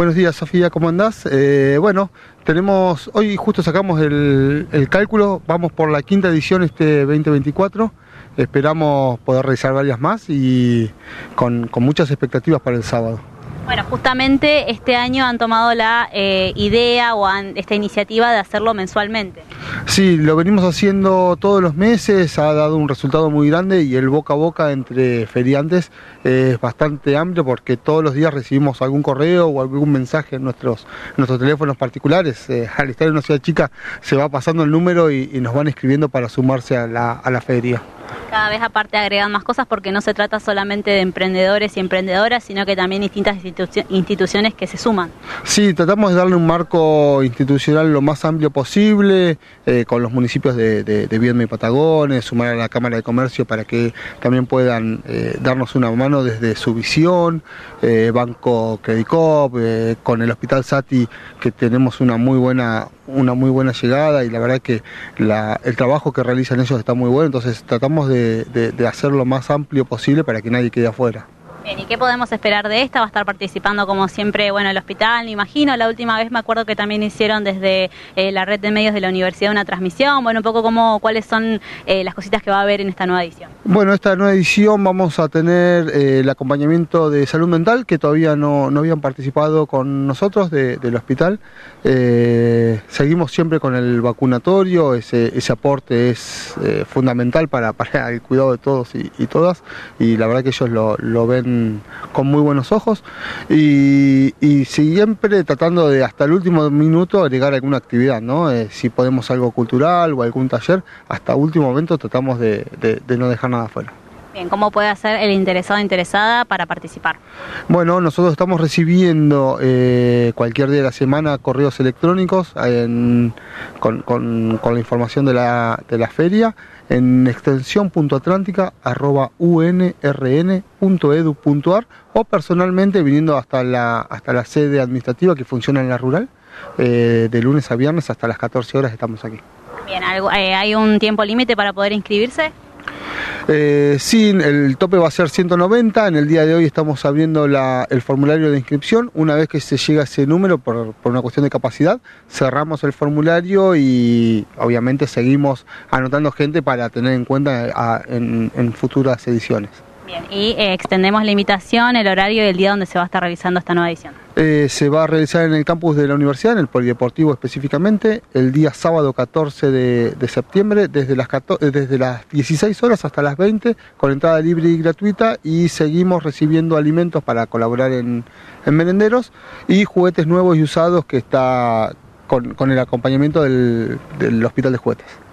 Buenos días, Sofía, ¿cómo andás? Eh, bueno, tenemos, hoy justo sacamos el, cálculo, vamos por la quinta edición este 2024, esperamos poder realizar varias más y con, con muchas expectativas para el sábado. Bueno, justamente este año han tomado la eh, idea o han, esta iniciativa de hacerlo mensualmente. Sí, lo venimos haciendo todos los meses, ha dado un resultado muy grande y el boca a boca entre feriantes es bastante amplio porque todos los días recibimos algún correo o algún mensaje en nuestros, nuestros teléfonos particulares. Eh, al estar en una ciudad chica se va pasando el número y, y nos van escribiendo para sumarse a la, a la feria. Cada vez aparte agregan más cosas porque no se trata solamente de emprendedores y emprendedoras, sino que también distintas institu instituciones que se suman. Sí, tratamos de darle un marco institucional lo más amplio posible, eh, con los municipios de, de, de Viedma y Patagones, sumar a la Cámara de Comercio para que también puedan eh, darnos una mano desde su visión, eh, Banco Credicop, eh, con el Hospital Sati, que tenemos una muy buena una muy buena llegada y la verdad que la, el trabajo que realizan ellos está muy bueno, entonces tratamos de, de, hacer lo más amplio posible para que nadie quede afuera. Bien, ¿y qué podemos esperar de esta? Va a estar participando como siempre, bueno, el hospital, me imagino. La última vez me acuerdo que también hicieron desde eh, la red de medios de la universidad una transmisión. Bueno, un poco como cuáles son eh, las cositas que va a haber en esta nueva edición. Bueno, esta nueva edición vamos a tener eh, el acompañamiento de salud mental que todavía no, no habían participado con nosotros de, del hospital. Eh, seguimos siempre con el vacunatorio, ese, ese aporte es eh, fundamental para, para, el cuidado de todos y, y todas y la verdad que ellos lo, lo ven con muy buenos ojos y, y, siempre tratando de hasta el último minuto agregar alguna actividad, ¿no? Eh, si podemos algo cultural o algún taller, hasta último momento tratamos de, de, de no dejar nada afuera. Bien, ¿cómo puede hacer el interesado o interesada para participar? Bueno, nosotros estamos recibiendo eh, cualquier día de la semana correos electrónicos en, con, con, con, la información de la, de la feria en extensión.atlántica.unrn.edu.ar o personalmente viniendo hasta la, hasta la sede administrativa que funciona en la rural. Eh, de lunes a viernes hasta las 14 horas estamos aquí. Bien, eh, ¿hay un tiempo límite para poder inscribirse? Eh, sí, el tope va a ser 190. En el día de hoy estamos abriendo el formulario de inscripción. Una vez que se llega a ese número, por, una cuestión de capacidad, cerramos el formulario y obviamente seguimos anotando gente para tener en cuenta en, en futuras ediciones. Bien, y eh, extendemos la invitación, el horario y el día donde se va a estar realizando esta nueva edición. Eh, se va a realizar en el campus de la universidad, en el polideportivo específicamente, el día sábado 14 de, septiembre, desde las, 14, desde las 16 horas hasta las 20, con entrada libre y gratuita, y seguimos recibiendo alimentos para colaborar en, en merenderos y juguetes nuevos y usados que está con, con el acompañamiento del, del Hospital de Juguetes.